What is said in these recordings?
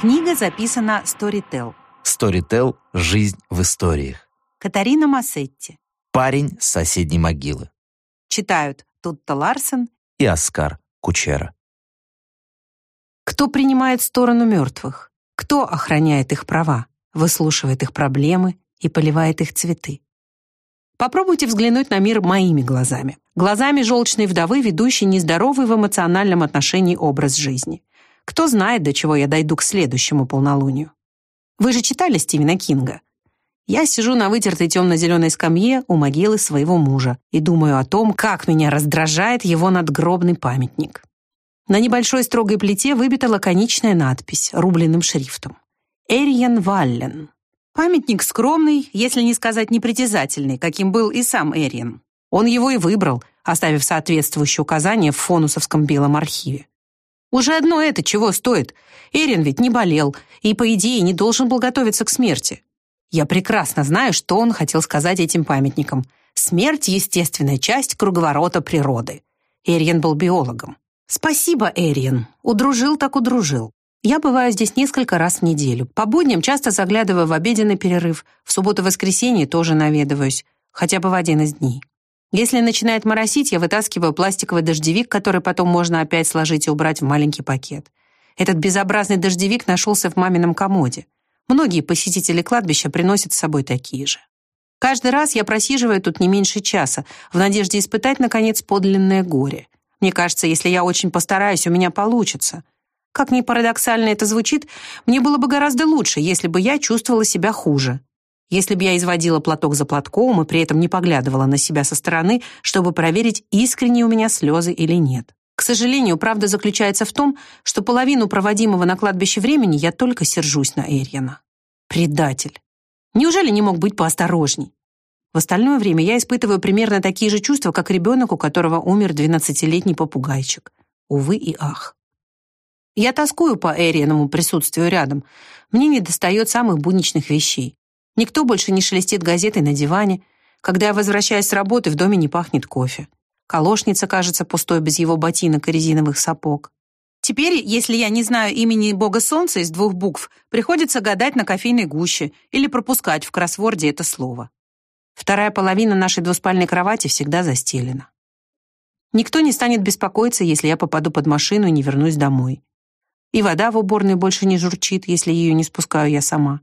Книга записана Storytel. Storytel «Жизнь в историях». Катарина Массетти. Парень с соседней могилы. Читают Тутта Ларсен. И Оскар Кучера. Кто принимает сторону мертвых? Кто охраняет их права, выслушивает их проблемы и поливает их цветы? Попробуйте взглянуть на мир моими глазами. Глазами желчной вдовы, ведущей нездоровый в эмоциональном отношении образ жизни. Кто знает, до чего я дойду к следующему полнолунию. Вы же читали Стивена Кинга? Я сижу на вытертой темно-зеленой скамье у могилы своего мужа и думаю о том, как меня раздражает его надгробный памятник. На небольшой строгой плите выбита лаконичная надпись рубленным шрифтом. «Эриен Валлен». Памятник скромный, если не сказать непритязательный, каким был и сам Эриен. Он его и выбрал, оставив соответствующие указания в фонусовском белом архиве. Уже одно это чего стоит? Эрин ведь не болел и, по идее, не должен был готовиться к смерти. Я прекрасно знаю, что он хотел сказать этим памятникам. Смерть — естественная часть круговорота природы. Эриен был биологом. Спасибо, Эриен. Удружил так удружил. Я бываю здесь несколько раз в неделю. По будням часто заглядываю в обеденный перерыв. В субботу-воскресенье тоже наведываюсь. Хотя бы в один из дней. Если начинает моросить, я вытаскиваю пластиковый дождевик, который потом можно опять сложить и убрать в маленький пакет. Этот безобразный дождевик нашелся в мамином комоде. Многие посетители кладбища приносят с собой такие же. Каждый раз я просиживаю тут не меньше часа, в надежде испытать, наконец, подлинное горе. Мне кажется, если я очень постараюсь, у меня получится. Как ни парадоксально это звучит, мне было бы гораздо лучше, если бы я чувствовала себя хуже. Если бы я изводила платок за платком и при этом не поглядывала на себя со стороны, чтобы проверить, искренние у меня слезы или нет. К сожалению, правда заключается в том, что половину проводимого на кладбище времени я только сержусь на Эрьяна. Предатель. Неужели не мог быть поосторожней? В остальное время я испытываю примерно такие же чувства, как ребенок, у которого умер двенадцатилетний попугайчик. Увы и ах. Я тоскую по Эрианому присутствию рядом. Мне недостает самых будничных вещей. Никто больше не шелестит газетой на диване. Когда я возвращаюсь с работы, в доме не пахнет кофе. Колошница кажется пустой без его ботинок и резиновых сапог. Теперь, если я не знаю имени бога солнца из двух букв, приходится гадать на кофейной гуще или пропускать в кроссворде это слово. Вторая половина нашей двуспальной кровати всегда застелена. Никто не станет беспокоиться, если я попаду под машину и не вернусь домой. И вода в уборной больше не журчит, если ее не спускаю я сама.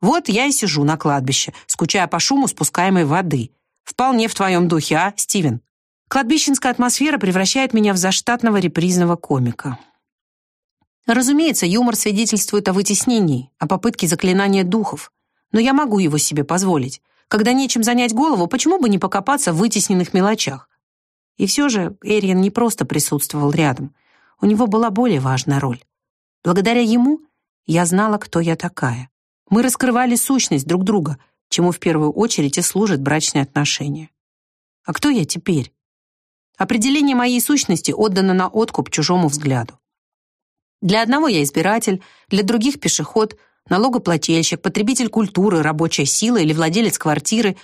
Вот я и сижу на кладбище, скучая по шуму спускаемой воды. Вполне в твоем духе, а, Стивен? Кладбищенская атмосфера превращает меня в заштатного репризного комика. Разумеется, юмор свидетельствует о вытеснении, о попытке заклинания духов. Но я могу его себе позволить. Когда нечем занять голову, почему бы не покопаться в вытесненных мелочах? И все же Эриан не просто присутствовал рядом. У него была более важная роль. Благодаря ему я знала, кто я такая. Мы раскрывали сущность друг друга, чему в первую очередь и служат брачные отношения. А кто я теперь? Определение моей сущности отдано на откуп чужому взгляду. Для одного я избиратель, для других пешеход, налогоплательщик, потребитель культуры, рабочая сила или владелец квартиры,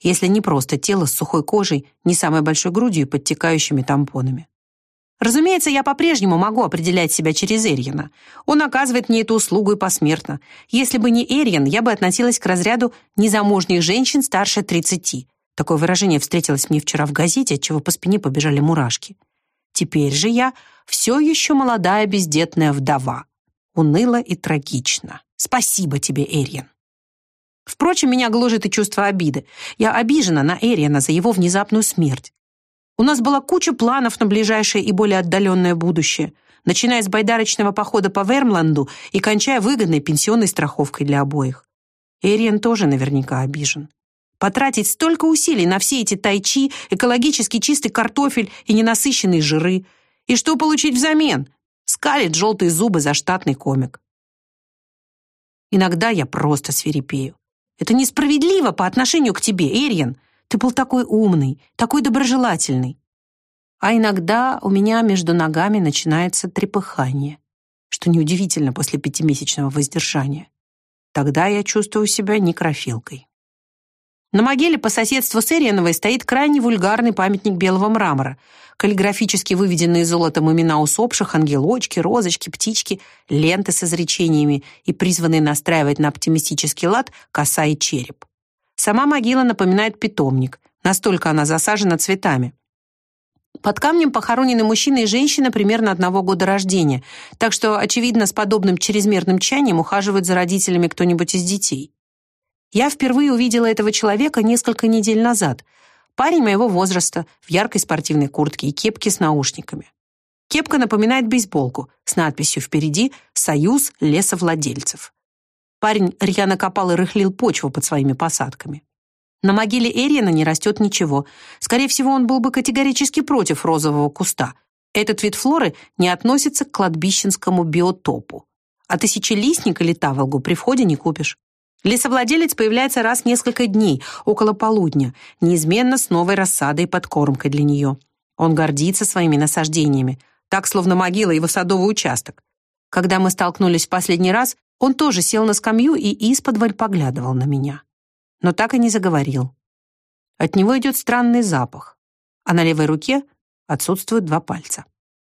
если не просто тело с сухой кожей, не самой большой грудью и подтекающими тампонами. Разумеется, я по-прежнему могу определять себя через Эрьена. Он оказывает мне эту услугу и посмертно. Если бы не Эрьен, я бы относилась к разряду незамужних женщин старше 30. Такое выражение встретилось мне вчера в газете, от чего по спине побежали мурашки. Теперь же я все еще молодая бездетная вдова. Уныло и трагично. Спасибо тебе, Эрьен. Впрочем, меня гложет и чувство обиды. Я обижена на Эриана за его внезапную смерть. У нас была куча планов на ближайшее и более отдаленное будущее, начиная с байдарочного похода по Вермланду и кончая выгодной пенсионной страховкой для обоих. Эриен тоже наверняка обижен. Потратить столько усилий на все эти тайчи, экологически чистый картофель и ненасыщенные жиры. И что получить взамен? Скалит желтые зубы за штатный комик. Иногда я просто свирепею. Это несправедливо по отношению к тебе, Эриен. Ты был такой умный, такой доброжелательный. А иногда у меня между ногами начинается трепыхание, что неудивительно после пятимесячного воздержания. Тогда я чувствую себя некрофилкой. На могиле по соседству с Эриановой стоит крайне вульгарный памятник белого мрамора, каллиграфически выведенные золотом имена усопших, ангелочки, розочки, птички, ленты с изречениями и призванные настраивать на оптимистический лад коса и череп. Сама могила напоминает питомник, настолько она засажена цветами. Под камнем похоронены мужчина и женщина примерно одного года рождения, так что, очевидно, с подобным чрезмерным чаянием ухаживает за родителями кто-нибудь из детей. Я впервые увидела этого человека несколько недель назад. Парень моего возраста, в яркой спортивной куртке и кепке с наушниками. Кепка напоминает бейсболку с надписью впереди «Союз лесовладельцев». Парень рьяно копал и рыхлил почву под своими посадками. На могиле Эриена не растет ничего. Скорее всего, он был бы категорически против розового куста. Этот вид флоры не относится к кладбищенскому биотопу. А тысячелистник или таволгу при входе не купишь. Лесовладелец появляется раз в несколько дней, около полудня, неизменно с новой рассадой и подкормкой для нее. Он гордится своими насаждениями, так, словно могила его садовый участок. Когда мы столкнулись в последний раз, он тоже сел на скамью и исподволь поглядывал на меня. Но так и не заговорил. От него идет странный запах, а на левой руке отсутствуют два пальца.